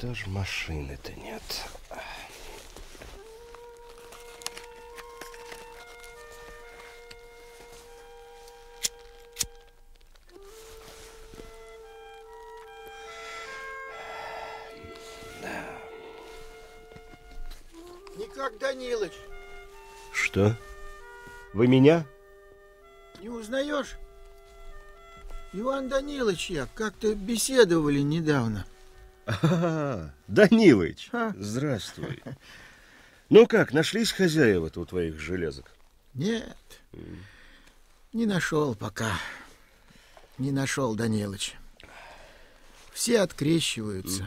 что ж машины-то нет? Никак, Данилыч. Что? Вы меня? Не узнаешь? Иван Данилович я, как-то беседовали недавно. А, Данилыч, А. здравствуй. Ну как, нашлись хозяева-то у твоих железок? Нет, не нашел пока. Не нашел, Данилыч. Все открещиваются.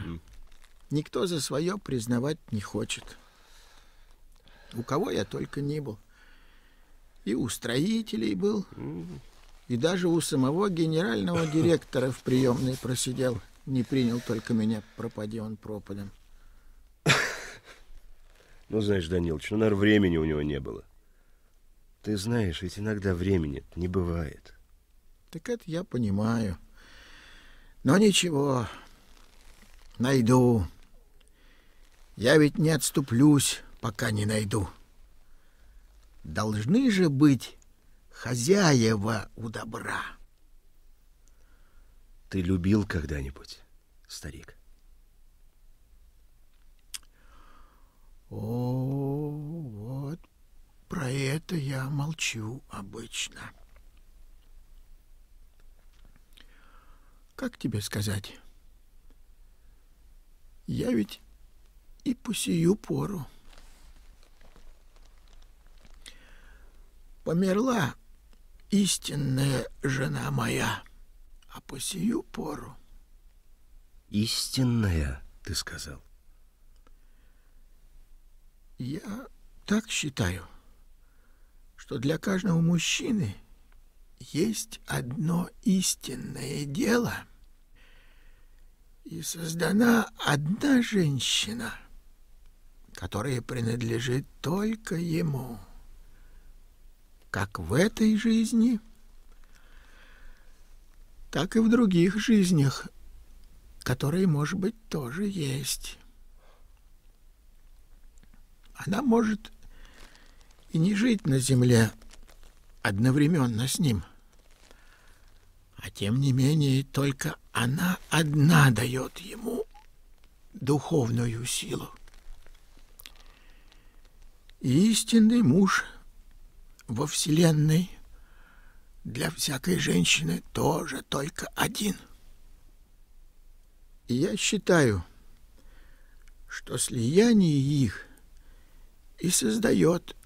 Никто за свое признавать не хочет. У кого я только не был. И у строителей был, и даже у самого генерального директора в приемной просидел. Не принял только меня, пропади он пропадом. Ну, знаешь, Данилыч, ну, наверное, времени у него не было. Ты знаешь, ведь иногда времени не бывает. Так это я понимаю. Но ничего, найду. Я ведь не отступлюсь, пока не найду. Должны же быть хозяева у добра. Ты любил когда-нибудь, старик? О, вот про это я молчу обычно. Как тебе сказать? Я ведь и по сию пору. Померла истинная жена моя, а по сию пору Истинная, ты сказал. Я так считаю, что для каждого мужчины есть одно истинное дело, и создана одна женщина, которая принадлежит только ему, как в этой жизни, так и в других жизнях, которые, может быть, тоже есть. Она может и не жить на земле одновременно с ним. А тем не менее, только она одна дает ему духовную силу. Истинный муж во Вселенной для всякой женщины тоже только один. И я считаю, что слияние их и создает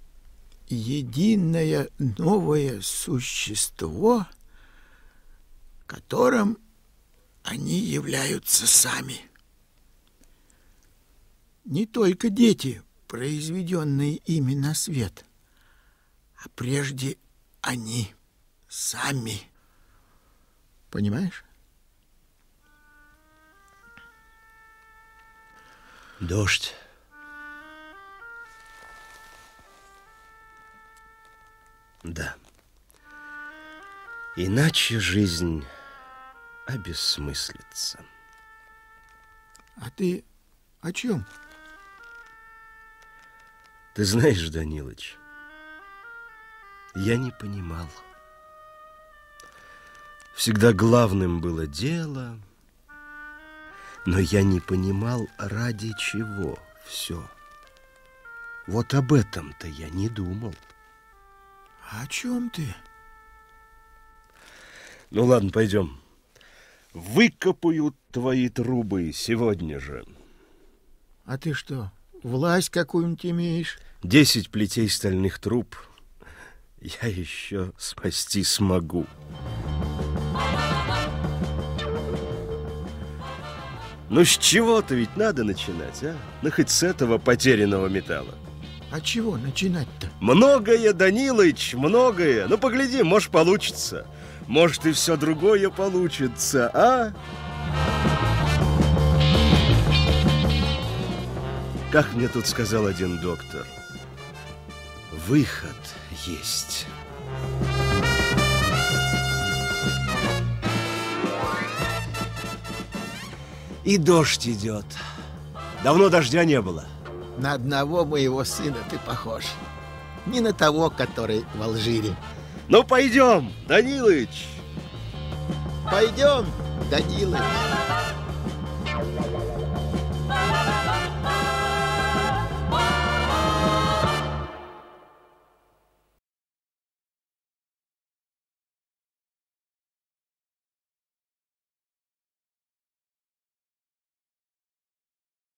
единое новое существо, которым они являются сами. Не только дети, произведенные ими на свет, а прежде они сами. Понимаешь? Дождь. Да. Иначе жизнь обессмыслится. А ты о чем? Ты знаешь, Данилыч, я не понимал. Всегда главным было дело, но я не понимал, ради чего все. Вот об этом-то я не думал. О чем ты? Ну ладно, пойдем. Выкопают твои трубы сегодня же. А ты что, власть какую-нибудь имеешь? Десять плетей стальных труб я еще спасти смогу. Ну с чего-то ведь надо начинать, а? Ну хоть с этого потерянного металла. А чего начинать-то? Многое, Данилыч, многое. Ну погляди, может получится. Может и все другое получится, а? Как мне тут сказал один доктор, выход есть. И дождь идет. Давно дождя не было. На одного моего сына ты похож. Не на того, который в Алжире. Ну, пойдем, Данилыч. Пойдем, Данилыч.